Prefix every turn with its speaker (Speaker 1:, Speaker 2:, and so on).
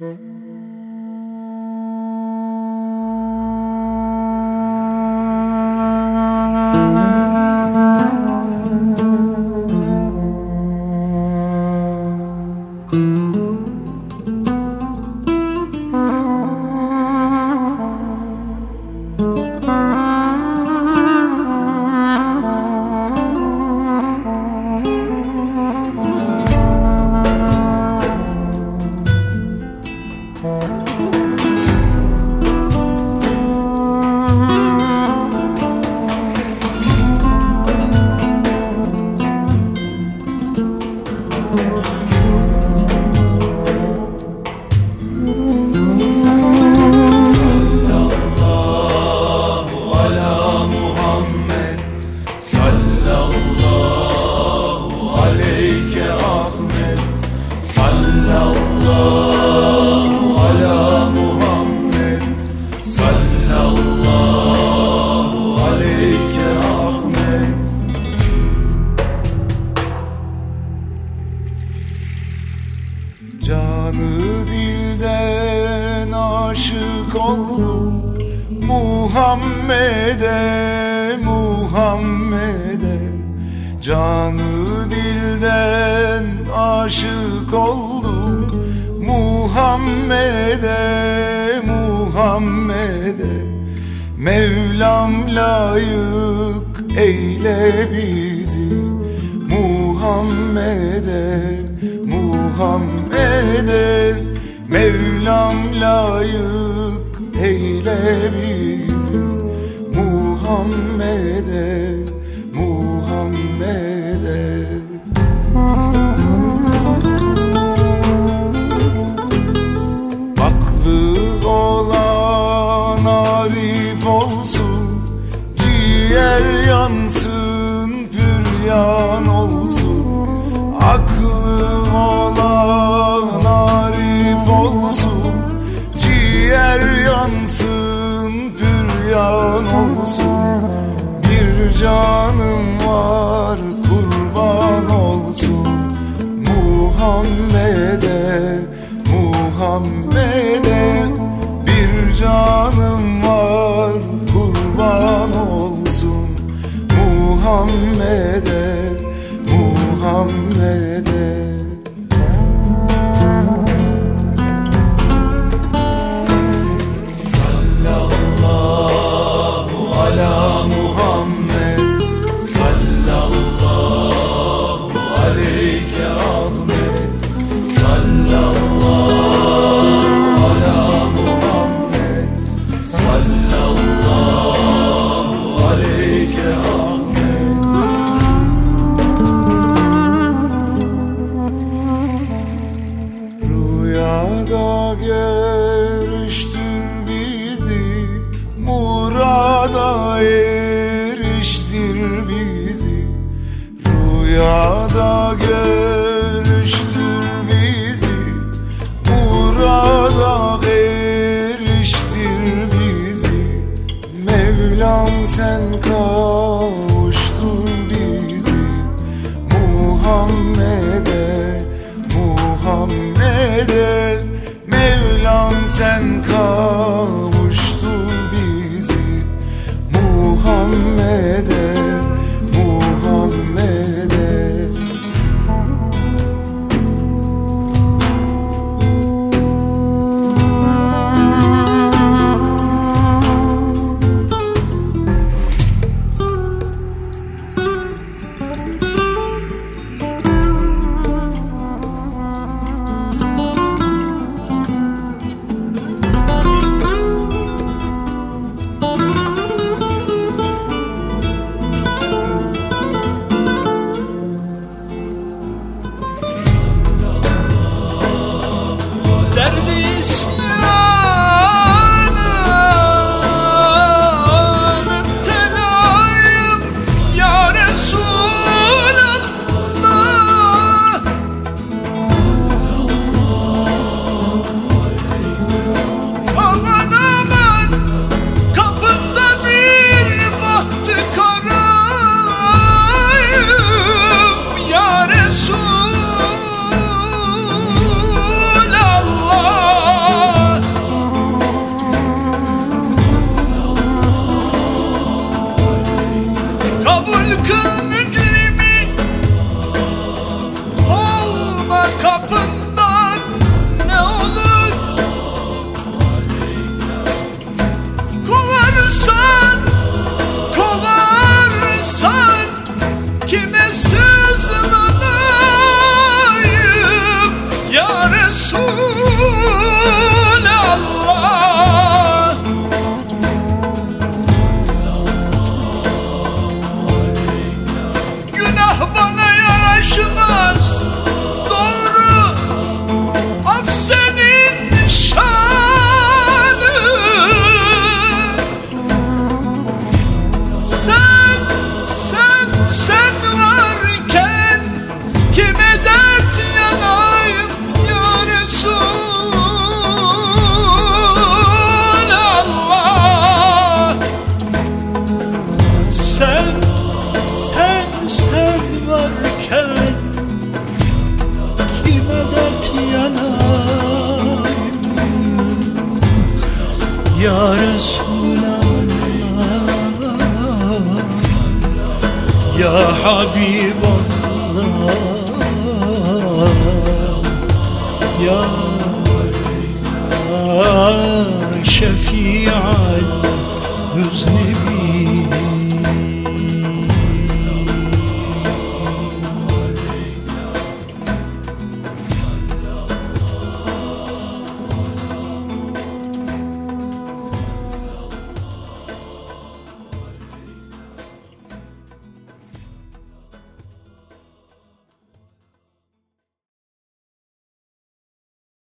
Speaker 1: thank mm -hmm. you Muhammed'e Muhammed'e. Canı dilden aşık oldum Muhammed'e Muhammed'e. Mevlam layık eyle bizi. Muhammed'e Muhammed'e. Mevlam layık Eyle bizi Muhammed'e Muhammed'e. Aklı olan arif olsun Ciğer yansın püryan olsun. Aklı olan bir canım var kurban olsun Muhammed'e Muhammed'e. Bir canım var kurban olsun Muhammed'e Muhammed'e. Dünyada görüştür bizi Burada eriştir bizi. Mevlam sen kavuştur bizi Muhammed'e, Muhammed'e. Mevlam sen kavuştur bizi Muhammed'e.
Speaker 2: sen varken kime dert yanayım Ya Resulallah Ya Habiballah Ya Şefiallah